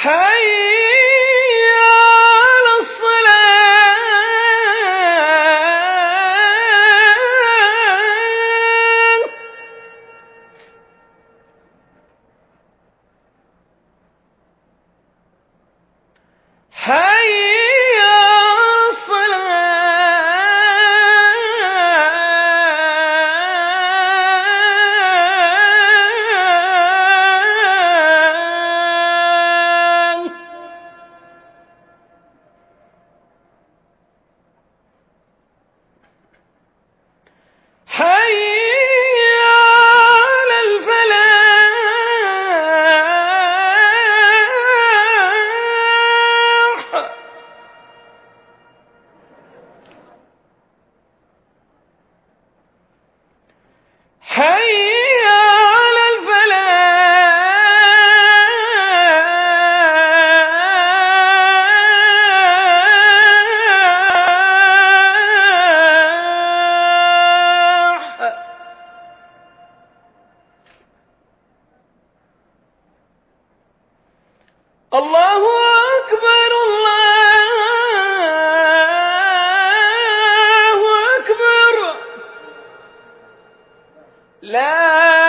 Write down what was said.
حي على الصلاة. حي لا